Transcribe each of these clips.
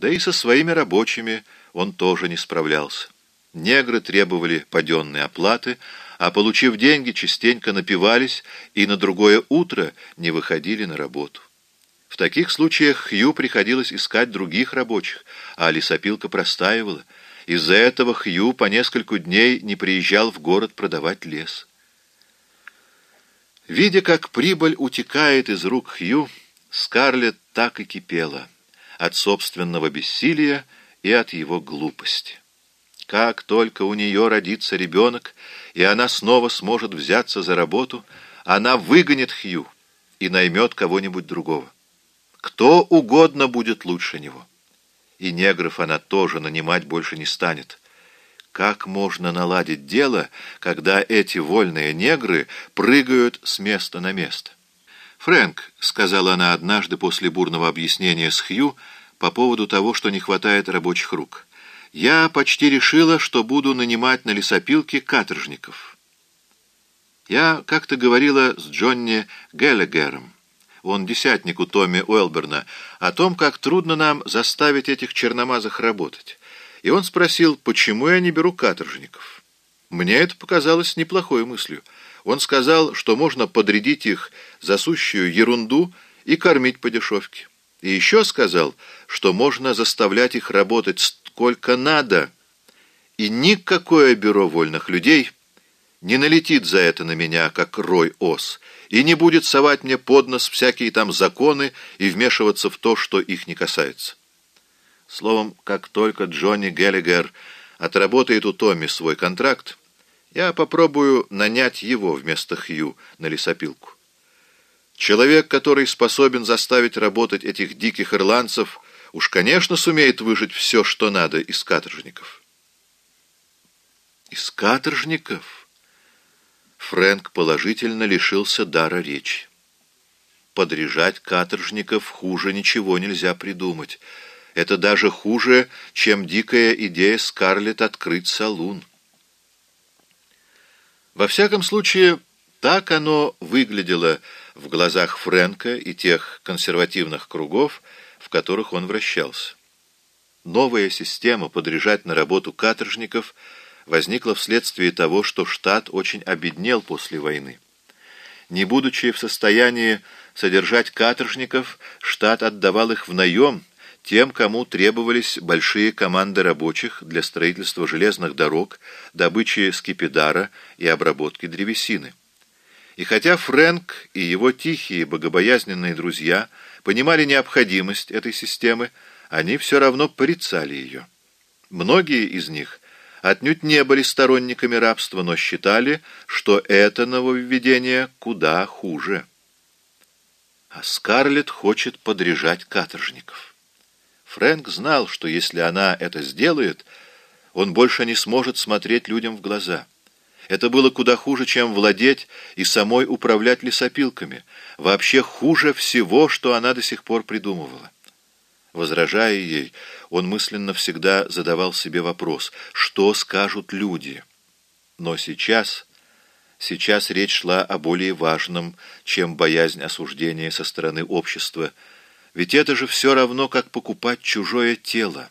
Да и со своими рабочими он тоже не справлялся. Негры требовали паденной оплаты, а, получив деньги, частенько напивались и на другое утро не выходили на работу. В таких случаях Хью приходилось искать других рабочих, а лесопилка простаивала. Из-за этого Хью по нескольку дней не приезжал в город продавать лес. Видя, как прибыль утекает из рук Хью, Скарлетт так и кипела от собственного бессилия и от его глупости. Как только у нее родится ребенок, и она снова сможет взяться за работу, она выгонит Хью и наймет кого-нибудь другого. Кто угодно будет лучше него. И негров она тоже нанимать больше не станет. Как можно наладить дело, когда эти вольные негры прыгают с места на место? «Фрэнк», — сказала она однажды после бурного объяснения с Хью по поводу того, что не хватает рабочих рук, — «я почти решила, что буду нанимать на лесопилке каторжников». Я как-то говорила с Джонни Геллегером он десятник у Томми Уэлберна, о том, как трудно нам заставить этих черномазых работать. И он спросил, почему я не беру каторжников. Мне это показалось неплохой мыслью. Он сказал, что можно подрядить их за сущую ерунду и кормить по дешевке. И еще сказал, что можно заставлять их работать сколько надо, и никакое бюро вольных людей не налетит за это на меня, как рой ос, и не будет совать мне под нос всякие там законы и вмешиваться в то, что их не касается. Словом, как только Джонни Геллигер отработает у Томми свой контракт, я попробую нанять его вместо Хью на лесопилку. Человек, который способен заставить работать этих диких ирландцев, уж, конечно, сумеет выжить все, что надо из каторжников. Из каторжников? Фрэнк положительно лишился дара речи. Подряжать каторжников хуже ничего нельзя придумать. Это даже хуже, чем дикая идея Скарлетт открыть салун. Во всяком случае, так оно выглядело в глазах Фрэнка и тех консервативных кругов, в которых он вращался. Новая система подряжать на работу каторжников – возникла вследствие того, что штат очень обеднел после войны. Не будучи в состоянии содержать каторжников, штат отдавал их в наем тем, кому требовались большие команды рабочих для строительства железных дорог, добычи скипидара и обработки древесины. И хотя Фрэнк и его тихие, богобоязненные друзья понимали необходимость этой системы, они все равно порицали ее. Многие из них отнюдь не были сторонниками рабства, но считали, что это нововведение куда хуже. А Скарлетт хочет подряжать каторжников. Фрэнк знал, что если она это сделает, он больше не сможет смотреть людям в глаза. Это было куда хуже, чем владеть и самой управлять лесопилками, вообще хуже всего, что она до сих пор придумывала. Возражая ей, он мысленно всегда задавал себе вопрос, что скажут люди. Но сейчас, сейчас речь шла о более важном, чем боязнь осуждения со стороны общества. Ведь это же все равно, как покупать чужое тело.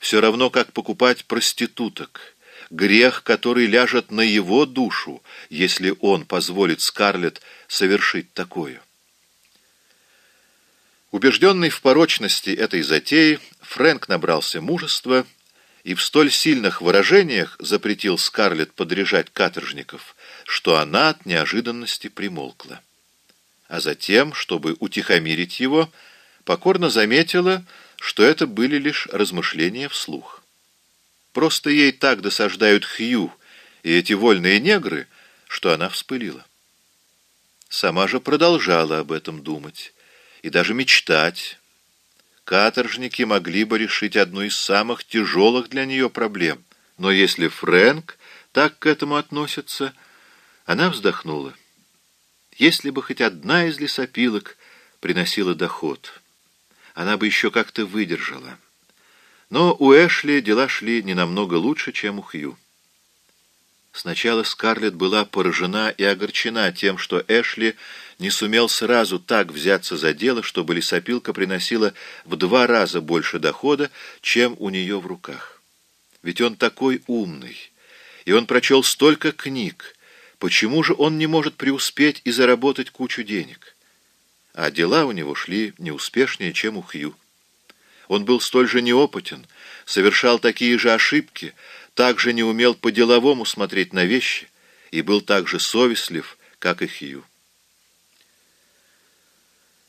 Все равно, как покупать проституток. Грех, который ляжет на его душу, если он позволит Скарлетт совершить такое. Убежденный в порочности этой затеи, Фрэнк набрался мужества и в столь сильных выражениях запретил Скарлетт подряжать каторжников, что она от неожиданности примолкла. А затем, чтобы утихомирить его, покорно заметила, что это были лишь размышления вслух. Просто ей так досаждают Хью и эти вольные негры, что она вспылила. Сама же продолжала об этом думать и даже мечтать. Каторжники могли бы решить одну из самых тяжелых для нее проблем. Но если Фрэнк так к этому относится, она вздохнула. Если бы хоть одна из лесопилок приносила доход, она бы еще как-то выдержала. Но у Эшли дела шли не намного лучше, чем у Хью. Сначала Скарлетт была поражена и огорчена тем, что Эшли не сумел сразу так взяться за дело, чтобы лесопилка приносила в два раза больше дохода, чем у нее в руках. Ведь он такой умный, и он прочел столько книг. Почему же он не может преуспеть и заработать кучу денег? А дела у него шли не успешнее, чем у Хью. Он был столь же неопытен, совершал такие же ошибки, также не умел по-деловому смотреть на вещи и был так же совестлив, как и Хью.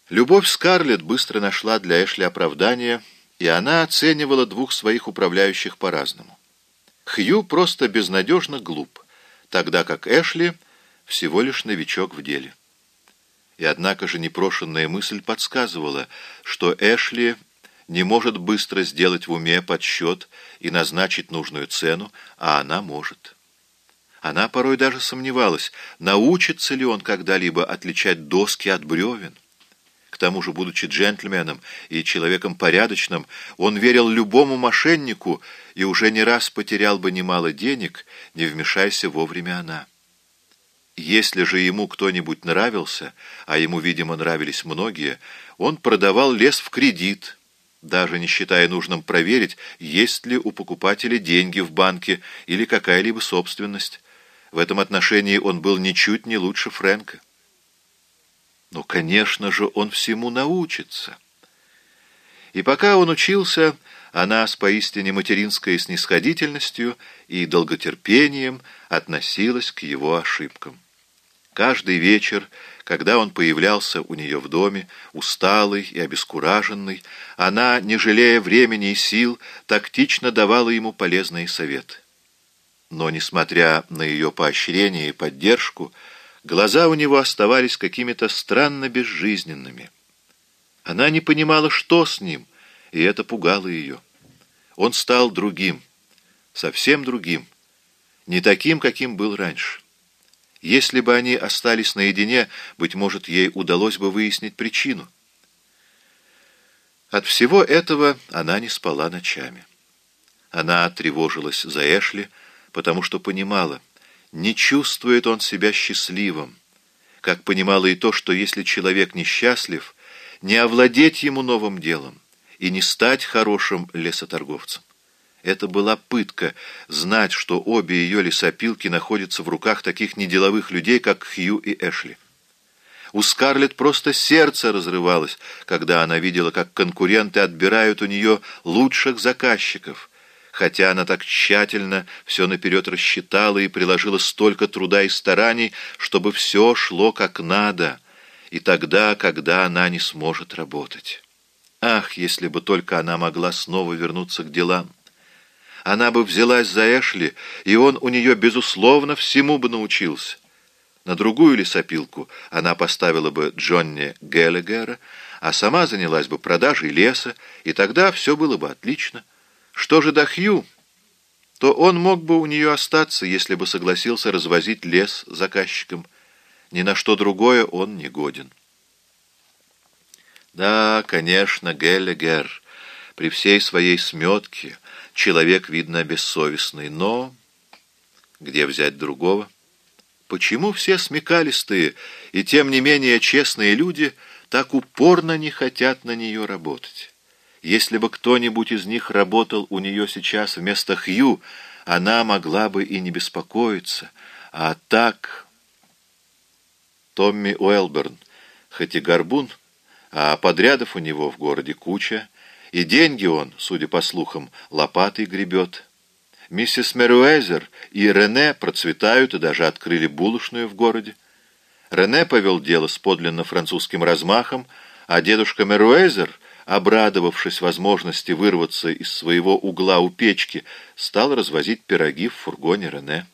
Любовь Скарлетт быстро нашла для Эшли оправдание, и она оценивала двух своих управляющих по-разному. Хью просто безнадежно глуп, тогда как Эшли всего лишь новичок в деле. И однако же непрошенная мысль подсказывала, что Эшли не может быстро сделать в уме подсчет и назначить нужную цену, а она может. Она порой даже сомневалась, научится ли он когда-либо отличать доски от бревен. Тому же, будучи джентльменом и человеком порядочным, он верил любому мошеннику и уже не раз потерял бы немало денег, не вмешайся вовремя она. Если же ему кто-нибудь нравился, а ему, видимо, нравились многие, он продавал лес в кредит – даже не считая нужным проверить, есть ли у покупателя деньги в банке или какая-либо собственность. В этом отношении он был ничуть не лучше Фрэнка. Но, конечно же, он всему научится. И пока он учился, она с поистине материнской снисходительностью и долготерпением относилась к его ошибкам. Каждый вечер, когда он появлялся у нее в доме, усталый и обескураженный, она, не жалея времени и сил, тактично давала ему полезные советы. Но, несмотря на ее поощрение и поддержку, глаза у него оставались какими-то странно безжизненными. Она не понимала, что с ним, и это пугало ее. Он стал другим, совсем другим, не таким, каким был раньше. Если бы они остались наедине, быть может, ей удалось бы выяснить причину. От всего этого она не спала ночами. Она тревожилась за Эшли, потому что понимала, не чувствует он себя счастливым, как понимала и то, что если человек несчастлив, не овладеть ему новым делом и не стать хорошим лесоторговцем. Это была пытка — знать, что обе ее лесопилки находятся в руках таких неделовых людей, как Хью и Эшли. У Скарлетт просто сердце разрывалось, когда она видела, как конкуренты отбирают у нее лучших заказчиков, хотя она так тщательно все наперед рассчитала и приложила столько труда и стараний, чтобы все шло как надо, и тогда, когда она не сможет работать. Ах, если бы только она могла снова вернуться к делам! Она бы взялась за Эшли, и он у нее, безусловно, всему бы научился. На другую лесопилку она поставила бы Джонни Геллигера, а сама занялась бы продажей леса, и тогда все было бы отлично. Что же до Хью, то он мог бы у нее остаться, если бы согласился развозить лес заказчикам. Ни на что другое он не годен. Да, конечно, Геллигер, при всей своей сметке, человек, видно, бессовестный, но где взять другого? Почему все смекалистые и, тем не менее, честные люди так упорно не хотят на нее работать? Если бы кто-нибудь из них работал у нее сейчас вместо Хью, она могла бы и не беспокоиться. А так... Томми Уэлберн, хоть и горбун, а подрядов у него в городе куча, и деньги он, судя по слухам, лопатой гребет. Миссис Меруэзер и Рене процветают и даже открыли булочную в городе. Рене повел дело с подлинно французским размахом, а дедушка Меруэзер, обрадовавшись возможности вырваться из своего угла у печки, стал развозить пироги в фургоне Рене.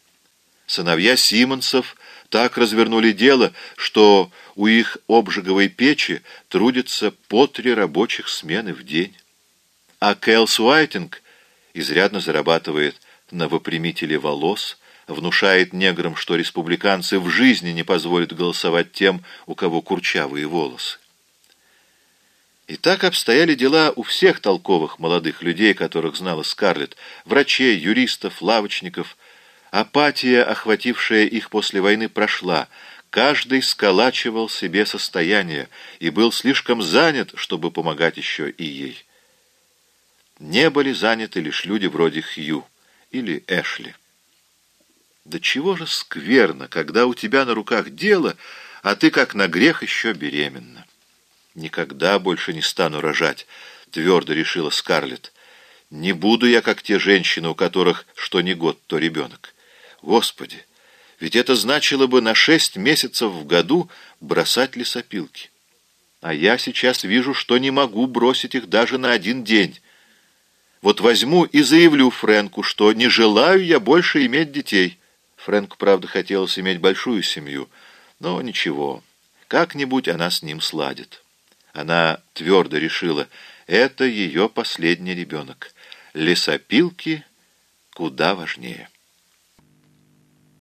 Сыновья Симонсов так развернули дело, что у их обжиговой печи трудится по три рабочих смены в день. А Кэлс Уайтинг изрядно зарабатывает на выпрямителе волос, внушает неграм, что республиканцы в жизни не позволят голосовать тем, у кого курчавые волосы. И так обстояли дела у всех толковых молодых людей, которых знала Скарлетт, врачей, юристов, лавочников. Апатия, охватившая их после войны, прошла. Каждый сколачивал себе состояние и был слишком занят, чтобы помогать еще и ей. Не были заняты лишь люди вроде Хью или Эшли. Да чего же скверно, когда у тебя на руках дело, а ты как на грех еще беременна. Никогда больше не стану рожать, твердо решила Скарлетт. Не буду я, как те женщины, у которых что ни год, то ребенок. Господи, ведь это значило бы на шесть месяцев в году бросать лесопилки. А я сейчас вижу, что не могу бросить их даже на один день. Вот возьму и заявлю Фрэнку, что не желаю я больше иметь детей. Фрэнку, правда, хотелось иметь большую семью, но ничего, как-нибудь она с ним сладит. Она твердо решила, это ее последний ребенок. Лесопилки куда важнее.